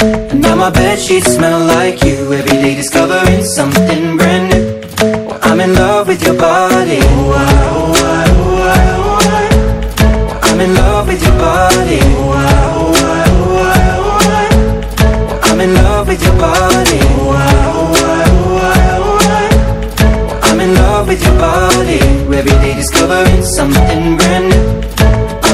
Now my bed sheets smell like you. Every day discovering something brand new. Well, I'm in love with your body. Oh, I, oh, I, oh, I, oh, I. I'm in love with your body. Oh, I, oh, I, oh, I, oh, I. I'm in love with your body. Oh, I, oh, I, oh, I, oh, I. I'm in love with your body. Every day discovering something brand new.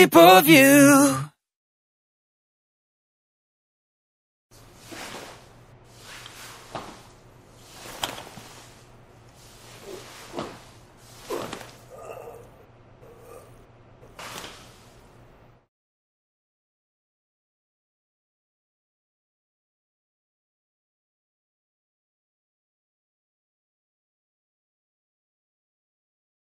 shape of you.